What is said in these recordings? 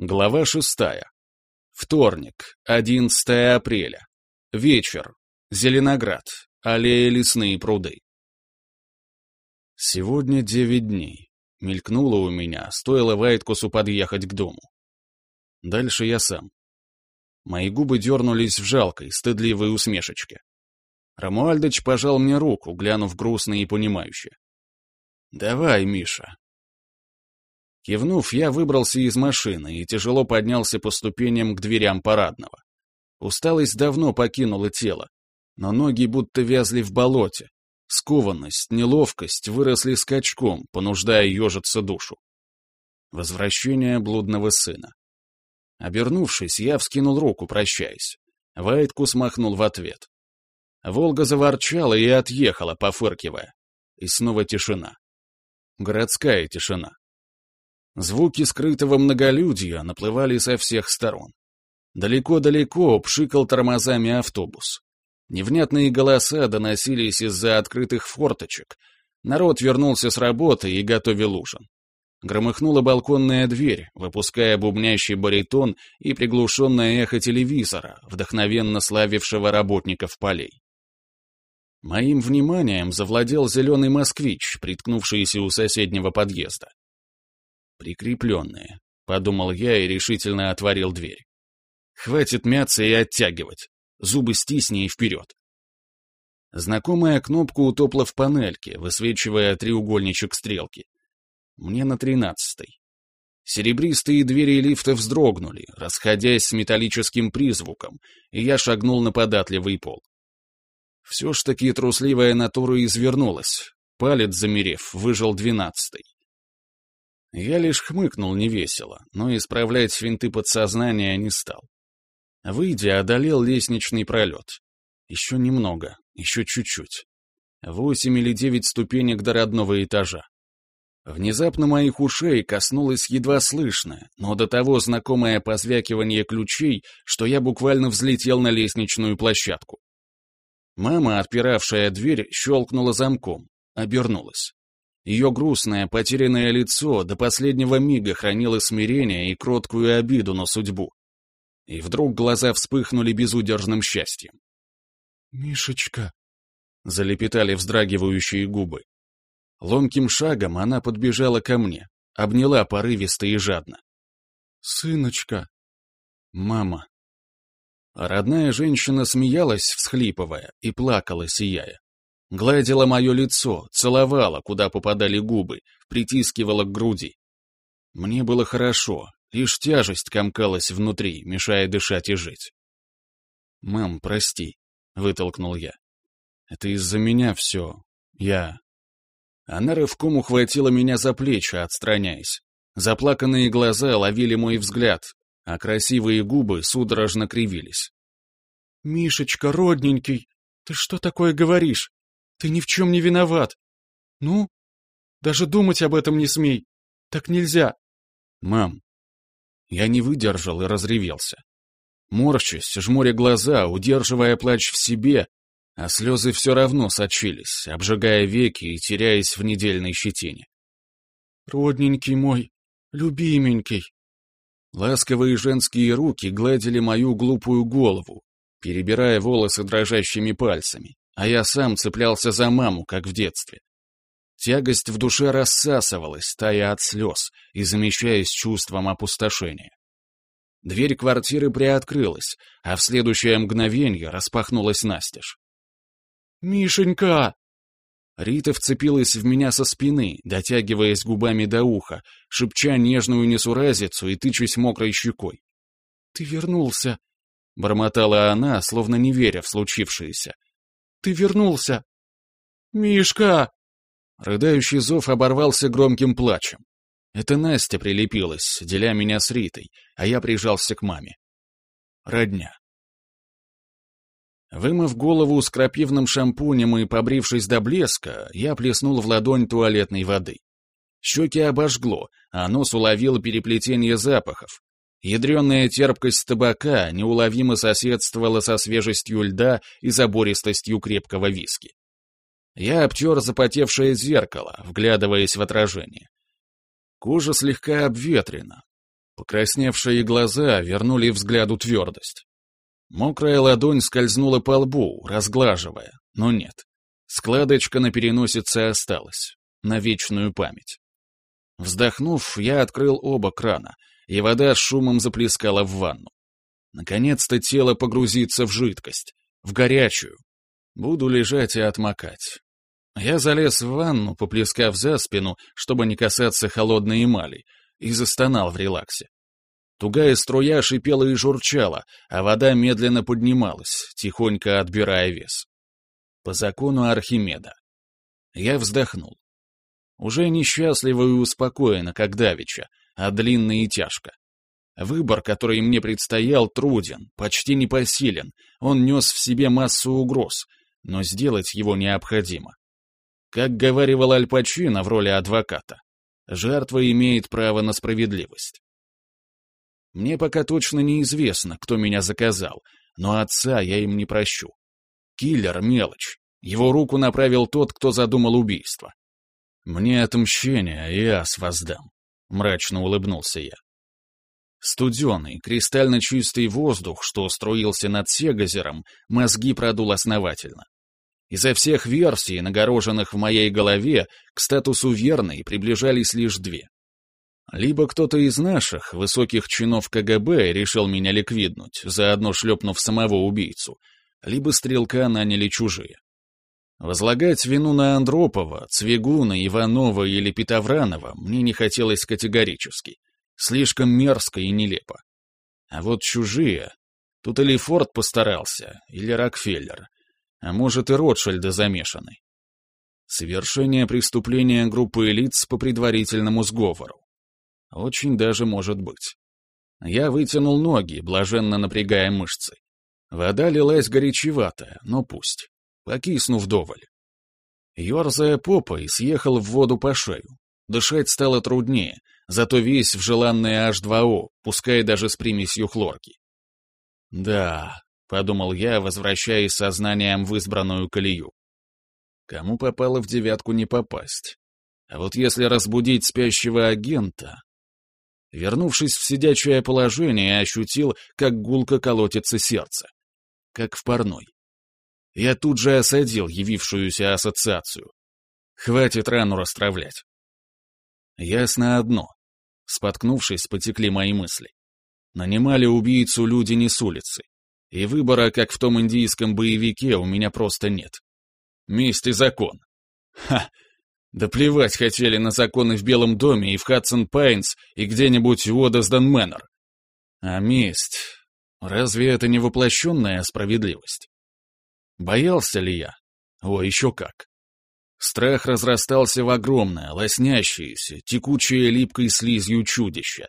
Глава шестая. Вторник, 11 апреля. Вечер. Зеленоград. Аллея лесные пруды. Сегодня девять дней. Мелькнуло у меня, стоило Вайткусу подъехать к дому. Дальше я сам. Мои губы дернулись в жалкой, стыдливой усмешечке. Рамуальдыч пожал мне руку, глянув грустно и понимающе. «Давай, Миша, Кивнув, я выбрался из машины и тяжело поднялся по ступеням к дверям парадного. Усталость давно покинула тело, но ноги будто вязли в болоте. Скованность, неловкость выросли скачком, понуждая ежиться душу. Возвращение блудного сына. Обернувшись, я вскинул руку, прощаясь. Вайтку смахнул в ответ. Волга заворчала и отъехала, пофыркивая. И снова тишина. Городская тишина. Звуки скрытого многолюдья наплывали со всех сторон. Далеко-далеко пшикал тормозами автобус. Невнятные голоса доносились из-за открытых форточек. Народ вернулся с работы и готовил ужин. Громыхнула балконная дверь, выпуская бубнящий баритон и приглушенное эхо телевизора, вдохновенно славившего работников полей. Моим вниманием завладел зеленый москвич, приткнувшийся у соседнего подъезда. Прикрепленные, подумал я и решительно отворил дверь. Хватит мяться и оттягивать. Зубы стисни и вперед. Знакомая кнопка утопла в панельке, высвечивая треугольничек стрелки. Мне на тринадцатой. Серебристые двери лифта вздрогнули, расходясь с металлическим призвуком, и я шагнул на податливый пол. Все ж таки трусливая натура извернулась. Палец, замерев, выжил двенадцатый. Я лишь хмыкнул невесело, но исправлять свинты подсознания не стал. Выйдя, одолел лестничный пролет. Еще немного, еще чуть-чуть. Восемь или девять ступенек до родного этажа. Внезапно моих ушей коснулось едва слышное, но до того знакомое позвякивание ключей, что я буквально взлетел на лестничную площадку. Мама, отпиравшая дверь, щелкнула замком, обернулась. Ее грустное, потерянное лицо до последнего мига хранило смирение и кроткую обиду на судьбу. И вдруг глаза вспыхнули безудержным счастьем. «Мишечка!» — залепетали вздрагивающие губы. Ломким шагом она подбежала ко мне, обняла порывисто и жадно. «Сыночка!» «Мама!» Родная женщина смеялась, всхлипывая, и плакала, сияя. Гладила мое лицо, целовала, куда попадали губы, притискивала к груди. Мне было хорошо, лишь тяжесть комкалась внутри, мешая дышать и жить. «Мам, прости», — вытолкнул я. «Это из-за меня все. Я...» Она рывком ухватила меня за плечи, отстраняясь. Заплаканные глаза ловили мой взгляд, а красивые губы судорожно кривились. «Мишечка, родненький, ты что такое говоришь? Ты ни в чем не виноват. Ну? Даже думать об этом не смей. Так нельзя. Мам. Я не выдержал и разревелся. Морщусь, жмуря глаза, удерживая плач в себе, а слезы все равно сочились, обжигая веки и теряясь в недельной щетине. «Родненький мой, любименький!» Ласковые женские руки гладили мою глупую голову, перебирая волосы дрожащими пальцами, а я сам цеплялся за маму, как в детстве. Тягость в душе рассасывалась, тая от слез и замещаясь чувством опустошения. Дверь квартиры приоткрылась, а в следующее мгновенье распахнулась настежь. «Мишенька!» Рита вцепилась в меня со спины, дотягиваясь губами до уха, шепча нежную несуразицу и тычась мокрой щекой. «Ты вернулся!» — бормотала она, словно не веря в случившееся, ты вернулся!» «Мишка!» Рыдающий зов оборвался громким плачем. Это Настя прилепилась, деля меня с Ритой, а я прижался к маме. Родня. Вымыв голову с крапивным шампунем и побрившись до блеска, я плеснул в ладонь туалетной воды. Щеки обожгло, а нос уловил переплетение запахов, Ядреная терпкость табака неуловимо соседствовала со свежестью льда и забористостью крепкого виски. Я обтер запотевшее зеркало, вглядываясь в отражение. Кожа слегка обветрена. Покрасневшие глаза вернули взгляду твердость. Мокрая ладонь скользнула по лбу, разглаживая, но нет. Складочка на переносице осталась, на вечную память. Вздохнув, я открыл оба крана, и вода с шумом заплескала в ванну. Наконец-то тело погрузится в жидкость, в горячую. Буду лежать и отмокать. Я залез в ванну, поплескав за спину, чтобы не касаться холодной эмали, и застонал в релаксе. Тугая струя шипела и журчала, а вода медленно поднималась, тихонько отбирая вес. По закону Архимеда. Я вздохнул. Уже несчастливо и успокоенно, как давеча, а длинно и тяжко. Выбор, который мне предстоял, труден, почти непосилен, он нес в себе массу угроз, но сделать его необходимо. Как говаривал Аль Пачино в роли адвоката, жертва имеет право на справедливость. Мне пока точно неизвестно, кто меня заказал, но отца я им не прощу. Киллер — мелочь. Его руку направил тот, кто задумал убийство. Мне отмщение и ас воздам. Мрачно улыбнулся я. Студеный, кристально чистый воздух, что струился над Сегазером, мозги продул основательно. Изо всех версий, нагороженных в моей голове, к статусу верной приближались лишь две. Либо кто-то из наших, высоких чинов КГБ, решил меня ликвиднуть, заодно шлепнув самого убийцу, либо стрелка наняли чужие. Возлагать вину на Андропова, Цвигуна, Иванова или Петовранова мне не хотелось категорически. Слишком мерзко и нелепо. А вот чужие... Тут или Форд постарался, или Рокфеллер, а может и Ротшильды замешаны. Совершение преступления группы лиц по предварительному сговору. Очень даже может быть. Я вытянул ноги, блаженно напрягая мышцы. Вода лилась горячеватая, но пусть. Покиснув вдоволь. Ёрзая попой, съехал в воду по шею. Дышать стало труднее, зато весь в желанное H2O, пускай даже с примесью хлорки. Да, — подумал я, возвращаясь сознанием в избранную колею. Кому попало в девятку не попасть. А вот если разбудить спящего агента... Вернувшись в сидячее положение, ощутил, как гулко колотится сердце. Как в парной. Я тут же осадил явившуюся ассоциацию. Хватит рану расстравлять. Ясно одно. Споткнувшись, потекли мои мысли. Нанимали убийцу люди не с улицы. И выбора, как в том индийском боевике, у меня просто нет. Месть и закон. Ха! Да плевать хотели на законы в Белом доме и в Хадсон Пайнс и где-нибудь в Уодасден Мэннер. А месть... Разве это не воплощенная справедливость? Боялся ли я? О, еще как. Страх разрастался в огромное, лоснящееся, текучее липкой слизью чудище.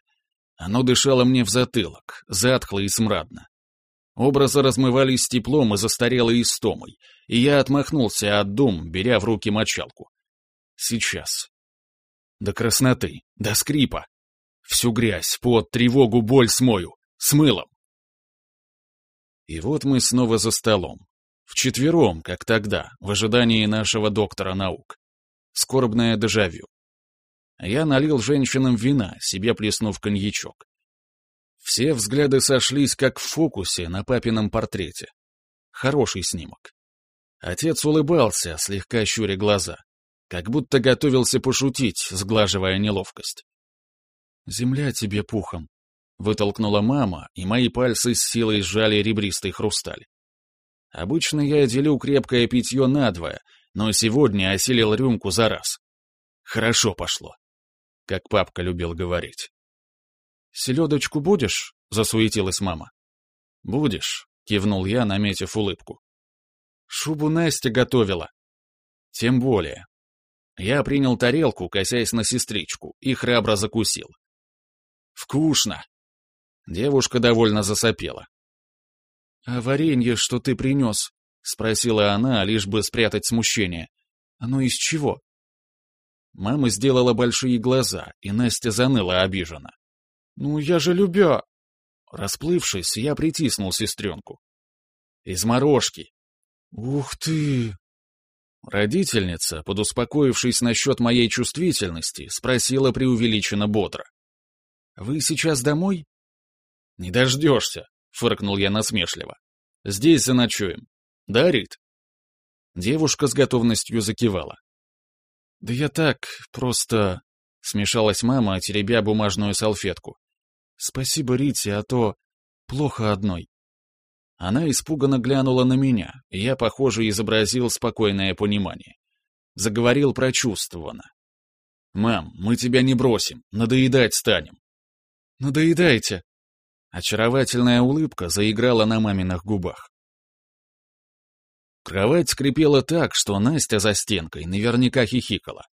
Оно дышало мне в затылок, затхло и смрадно. Образы размывались теплом и застарелой истомой, и я отмахнулся от дум, беря в руки мочалку. Сейчас. До красноты, до скрипа. Всю грязь, под тревогу, боль смою. С мылом. И вот мы снова за столом. Вчетвером, как тогда, в ожидании нашего доктора наук. Скорбное дежавю. Я налил женщинам вина, себе плеснув коньячок. Все взгляды сошлись, как в фокусе на папином портрете. Хороший снимок. Отец улыбался, слегка щуря глаза, как будто готовился пошутить, сглаживая неловкость. «Земля тебе пухом», — вытолкнула мама, и мои пальцы с силой сжали ребристый хрусталь. Обычно я делю крепкое питье надвое, но сегодня осилил рюмку за раз. Хорошо пошло, как папка любил говорить. «Селедочку будешь?» — засуетилась мама. «Будешь», — кивнул я, наметив улыбку. «Шубу Настя готовила». «Тем более». Я принял тарелку, косясь на сестричку, и храбро закусил. «Вкусно!» Девушка довольно засопела. «А варенье, что ты принес?» — спросила она, лишь бы спрятать смущение. «Оно из чего?» Мама сделала большие глаза, и Настя заныла обиженно. «Ну, я же любя...» Расплывшись, я притиснул сестренку. «Из морожки». «Ух ты!» Родительница, подуспокоившись насчет моей чувствительности, спросила преувеличенно бодро. Вы сейчас домой?» «Не дождешься», — фыркнул я насмешливо. «Здесь заночуем. Да, Рит?» Девушка с готовностью закивала. «Да я так, просто...» — смешалась мама, теребя бумажную салфетку. «Спасибо, Рите, а то плохо одной». Она испуганно глянула на меня, и я, похоже, изобразил спокойное понимание. Заговорил прочувствованно. «Мам, мы тебя не бросим, надоедать станем». «Надоедайте!» Очаровательная улыбка заиграла на маминых губах. Кровать скрипела так, что Настя за стенкой наверняка хихикала.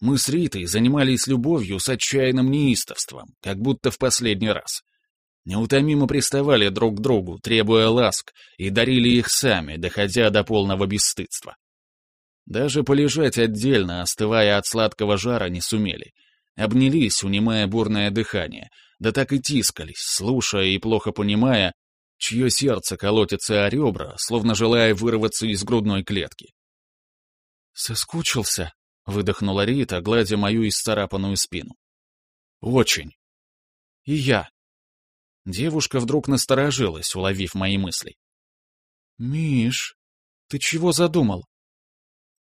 Мы с Ритой занимались любовью с отчаянным неистовством, как будто в последний раз. Неутомимо приставали друг к другу, требуя ласк, и дарили их сами, доходя до полного бесстыдства. Даже полежать отдельно, остывая от сладкого жара, не сумели. Обнялись, унимая бурное дыхание, да так и тискались, слушая и плохо понимая, чье сердце колотится о ребра, словно желая вырваться из грудной клетки. «Соскучился?» — выдохнула Рита, гладя мою исцарапанную спину. «Очень. И я». Девушка вдруг насторожилась, уловив мои мысли. «Миш, ты чего задумал?»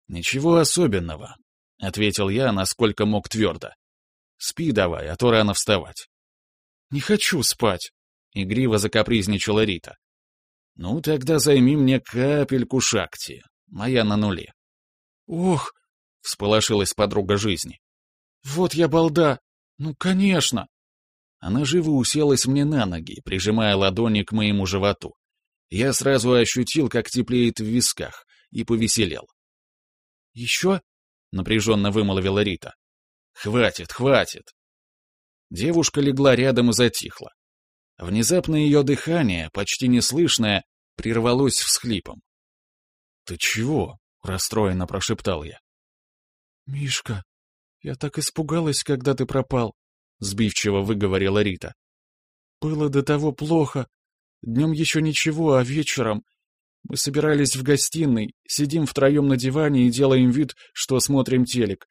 «Ничего особенного», — ответил я, насколько мог твердо. «Спи давай, а то рано вставать». «Не хочу спать», — игриво закапризничала Рита. «Ну, тогда займи мне капельку шакти, моя на нуле». «Ох!» — всполошилась подруга жизни. «Вот я балда! Ну, конечно!» Она живо уселась мне на ноги, прижимая ладони к моему животу. Я сразу ощутил, как теплеет в висках, и повеселел. «Еще?» — напряженно вымолвила Рита. «Хватит, хватит!» Девушка легла рядом и затихла. Внезапно ее дыхание, почти неслышное, прервалось всхлипом. «Ты чего?» — расстроенно прошептал я. «Мишка, я так испугалась, когда ты пропал», — сбивчиво выговорила Рита. «Было до того плохо. Днем еще ничего, а вечером мы собирались в гостиной, сидим втроем на диване и делаем вид, что смотрим телек.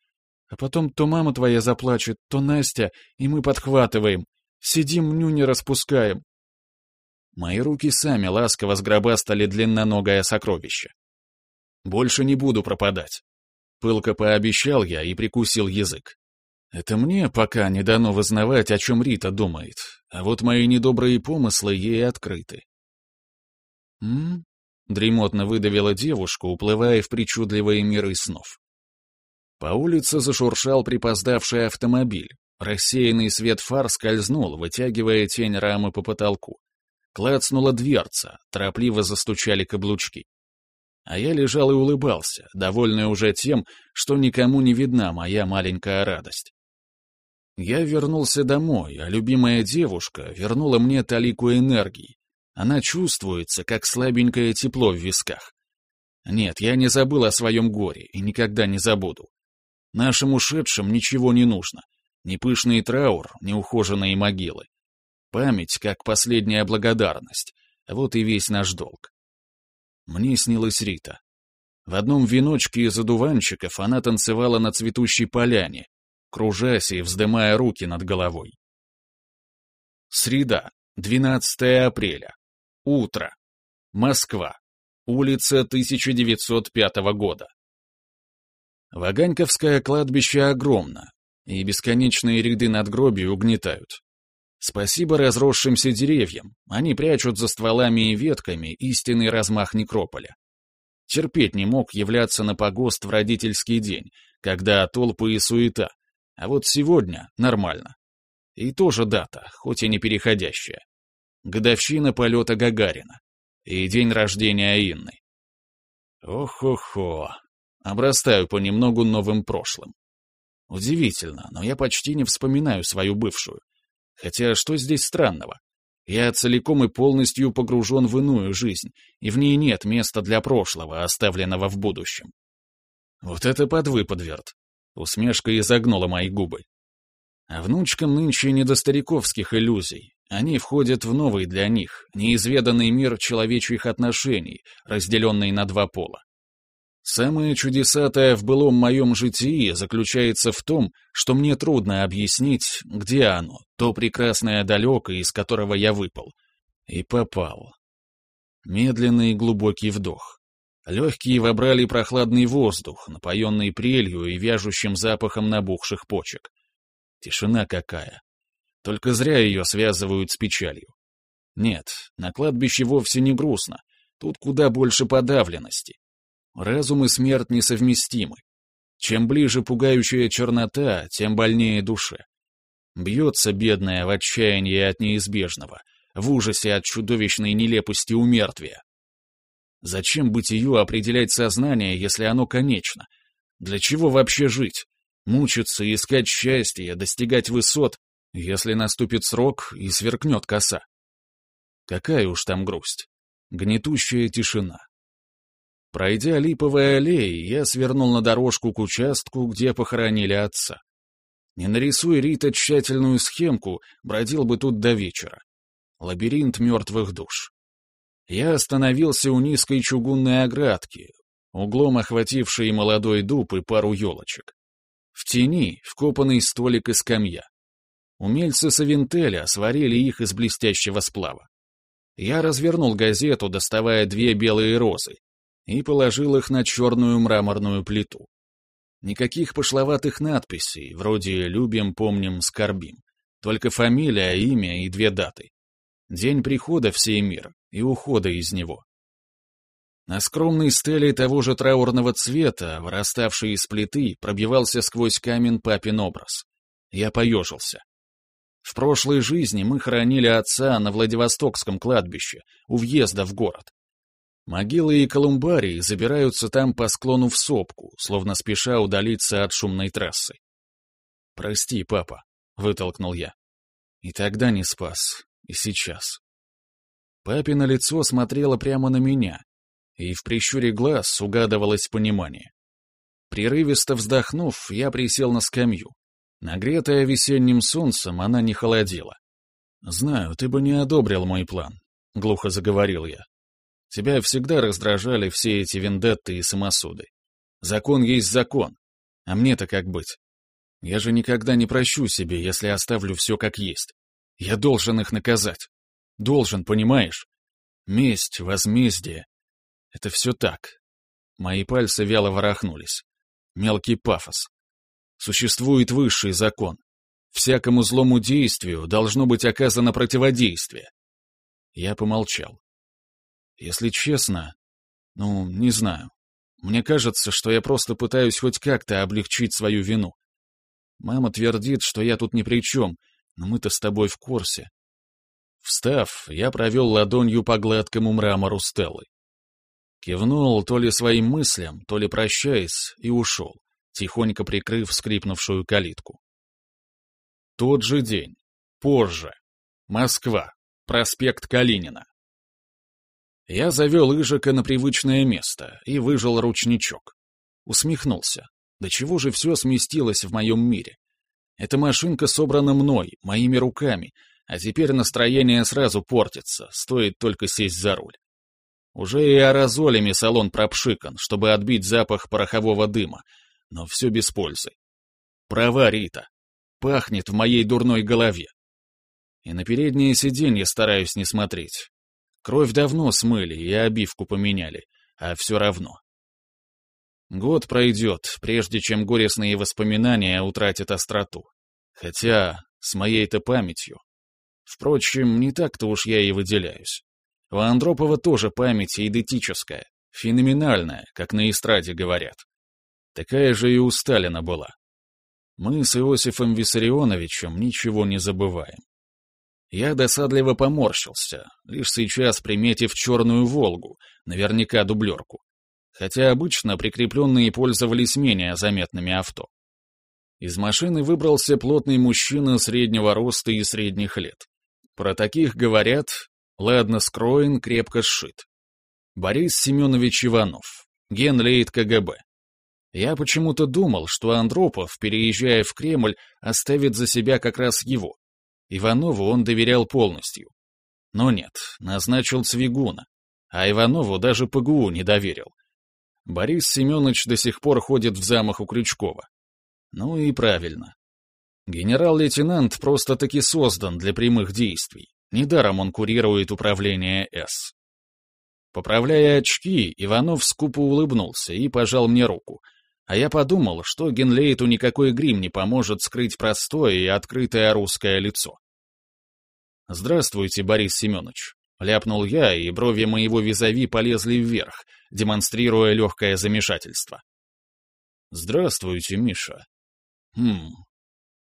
А потом то мама твоя заплачет, то Настя, и мы подхватываем. Сидим, ню не распускаем. Мои руки сами ласково сгробастали длинноногое сокровище. Больше не буду пропадать. Пылко пообещал я и прикусил язык. Это мне пока не дано вызнавать, о чем Рита думает, а вот мои недобрые помыслы ей открыты. «М? Дремотно выдавила девушка, уплывая в причудливые миры снов. По улице зашуршал припоздавший автомобиль. Рассеянный свет фар скользнул, вытягивая тень рамы по потолку. Клацнула дверца, торопливо застучали каблучки. А я лежал и улыбался, довольный уже тем, что никому не видна моя маленькая радость. Я вернулся домой, а любимая девушка вернула мне талику энергии, она чувствуется, как слабенькое тепло в висках. Нет, я не забыл о своем горе и никогда не забуду. Нашим ушедшим ничего не нужно. Ни пышный траур, ни ухоженные могилы. Память, как последняя благодарность. Вот и весь наш долг. Мне снилась Рита. В одном веночке из одуванчиков она танцевала на цветущей поляне, кружась и вздымая руки над головой. Среда, 12 апреля. Утро. Москва. Улица 1905 года. Ваганьковское кладбище огромно, и бесконечные ряды надгробий угнетают. Спасибо разросшимся деревьям, они прячут за стволами и ветками истинный размах некрополя. Терпеть не мог являться на погост в родительский день, когда толпы и суета, а вот сегодня нормально. И тоже дата, хоть и не переходящая годовщина полета Гагарина и день рождения Инны. Ох-охо, обрастаю понемногу новым прошлым. Удивительно, но я почти не вспоминаю свою бывшую. Хотя что здесь странного? Я целиком и полностью погружен в иную жизнь, и в ней нет места для прошлого, оставленного в будущем. Вот это подвыподверт. Усмешка изогнула мои губы. А внучкам нынче не до стариковских иллюзий. Они входят в новый для них, неизведанный мир человечьих отношений, разделенный на два пола. Самое чудесатое в былом моем житии заключается в том, что мне трудно объяснить, где оно, то прекрасное далекое, из которого я выпал. И попал. Медленный глубокий вдох. Легкие вобрали прохладный воздух, напоенный прелью и вяжущим запахом набухших почек. Тишина какая. Только зря ее связывают с печалью. Нет, на кладбище вовсе не грустно. Тут куда больше подавленности. Разум и смерть несовместимы. Чем ближе пугающая чернота, тем больнее душе. Бьется бедная в отчаянии от неизбежного, в ужасе от чудовищной нелепости умертвия. Зачем бытию определять сознание, если оно конечно? Для чего вообще жить? Мучиться, искать счастье, достигать высот, если наступит срок и сверкнет коса? Какая уж там грусть. Гнетущая тишина. Пройдя липовые аллеи, я свернул на дорожку к участку, где похоронили отца. Не нарисуя Рита тщательную схемку, бродил бы тут до вечера. Лабиринт мертвых душ. Я остановился у низкой чугунной оградки, углом охватившей молодой дуб и пару елочек. В тени вкопанный столик и скамья. Умельцы Савинтеля сварили их из блестящего сплава. Я развернул газету, доставая две белые розы, и положил их на черную мраморную плиту. Никаких пошловатых надписей, вроде «любим, помним, скорбим». Только фамилия, имя и две даты. День прихода в сей мир и ухода из него. На скромной стеле того же траурного цвета, выраставшей из плиты, пробивался сквозь камень папин образ. Я поежился. В прошлой жизни мы хоронили отца на Владивостокском кладбище, у въезда в город. Могилы и колумбарии забираются там по склону в сопку, словно спеша удалиться от шумной трассы. «Прости, папа», — вытолкнул я. И тогда не спас, и сейчас. Папино лицо смотрело прямо на меня, и в прищуре глаз угадывалось понимание. Прерывисто вздохнув, я присел на скамью. Нагретая весенним солнцем, она не холодила. «Знаю, ты бы не одобрил мой план», — глухо заговорил я. Тебя всегда раздражали все эти вендетты и самосуды. Закон есть закон. А мне-то как быть? Я же никогда не прощу себе, если оставлю все как есть. Я должен их наказать. Должен, понимаешь? Месть, возмездие. Это все так. Мои пальцы вяло ворохнулись. Мелкий пафос. Существует высший закон. Всякому злому действию должно быть оказано противодействие. Я помолчал. Если честно, ну, не знаю. Мне кажется, что я просто пытаюсь хоть как-то облегчить свою вину. Мама твердит, что я тут ни при чем, но мы-то с тобой в курсе. Встав, я провел ладонью по гладкому мрамору Стеллы. Кивнул то ли своим мыслям, то ли прощаясь, и ушел, тихонько прикрыв скрипнувшую калитку. Тот же день. Позже. Москва. Проспект Калинина. Я завел Ижика на привычное место и выжил ручничок. Усмехнулся. Да чего же все сместилось в моем мире? Эта машинка собрана мной, моими руками, а теперь настроение сразу портится, стоит только сесть за руль. Уже и аэрозолями салон пропшикан, чтобы отбить запах порохового дыма, но все без пользы. Права Рита. Пахнет в моей дурной голове. И на переднее сиденье стараюсь не смотреть. Кровь давно смыли и обивку поменяли, а все равно. Год пройдет, прежде чем горестные воспоминания утратят остроту. Хотя, с моей-то памятью. Впрочем, не так-то уж я и выделяюсь. У Андропова тоже память идентическая, феноменальная, как на эстраде говорят. Такая же и у Сталина была. Мы с Иосифом Виссарионовичем ничего не забываем. Я досадливо поморщился, лишь сейчас приметив черную «Волгу», наверняка дублерку. Хотя обычно прикрепленные пользовались менее заметными авто. Из машины выбрался плотный мужчина среднего роста и средних лет. Про таких говорят, ладно скроен, крепко сшит. Борис Семенович Иванов, генлейт КГБ. Я почему-то думал, что Андропов, переезжая в Кремль, оставит за себя как раз его. Иванову он доверял полностью. Но нет, назначил Цвигуна, а Иванову даже ПГУ не доверил. Борис Семенович до сих пор ходит в замах у Крючкова. Ну и правильно. Генерал-лейтенант просто-таки создан для прямых действий. Недаром он курирует управление С. Поправляя очки, Иванов скупо улыбнулся и пожал мне руку. А я подумал, что Генлейту никакой грим не поможет скрыть простое и открытое русское лицо. «Здравствуйте, Борис Семенович», — ляпнул я, и брови моего визави полезли вверх, демонстрируя легкое замешательство. «Здравствуйте, Миша». «Хм,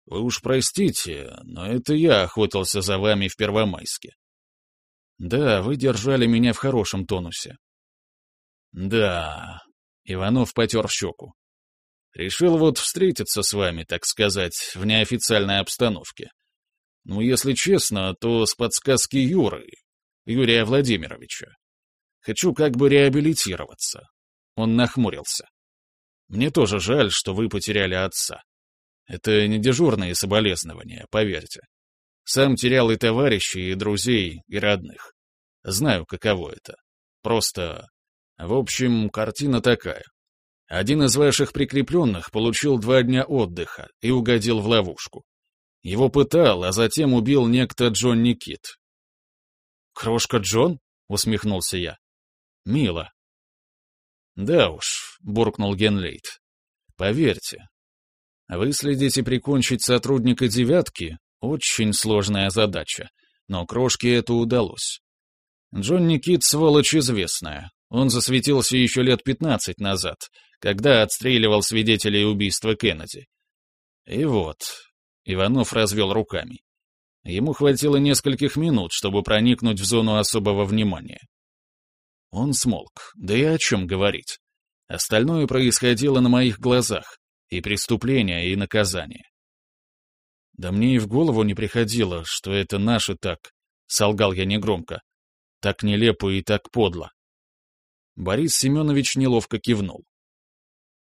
вы уж простите, но это я охотился за вами в Первомайске. Да, вы держали меня в хорошем тонусе. Да, Иванов потер щеку. Решил вот встретиться с вами, так сказать, в неофициальной обстановке. Ну, если честно, то с подсказки Юры, Юрия Владимировича. Хочу как бы реабилитироваться. Он нахмурился. Мне тоже жаль, что вы потеряли отца. Это не дежурные соболезнования, поверьте. Сам терял и товарищей, и друзей, и родных. Знаю, каково это. Просто... В общем, картина такая. Один из ваших прикрепленных получил два дня отдыха и угодил в ловушку. Его пытал, а затем убил некто Джон Никит. «Крошка Джон?» — усмехнулся я. «Мило». «Да уж», — буркнул Генлейт. «Поверьте, Выследить и прикончить сотрудника «девятки» — очень сложная задача, но крошке это удалось. Джонни Кит — сволочь известная. Он засветился еще лет пятнадцать назад, когда отстреливал свидетелей убийства Кеннеди. И вот, Иванов развел руками. Ему хватило нескольких минут, чтобы проникнуть в зону особого внимания. Он смолк, да и о чем говорить. Остальное происходило на моих глазах, и преступления, и наказания. Да мне и в голову не приходило, что это наше так, солгал я негромко, так нелепо и так подло. Борис Семенович неловко кивнул.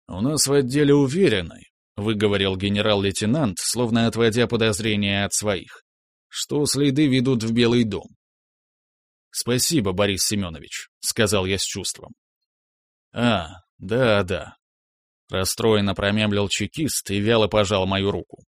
«У нас в отделе уверены», — выговорил генерал-лейтенант, словно отводя подозрения от своих, «что следы ведут в Белый дом». «Спасибо, Борис Семенович», — сказал я с чувством. «А, да-да, Расстроенно промямлил чекист и вяло пожал мою руку.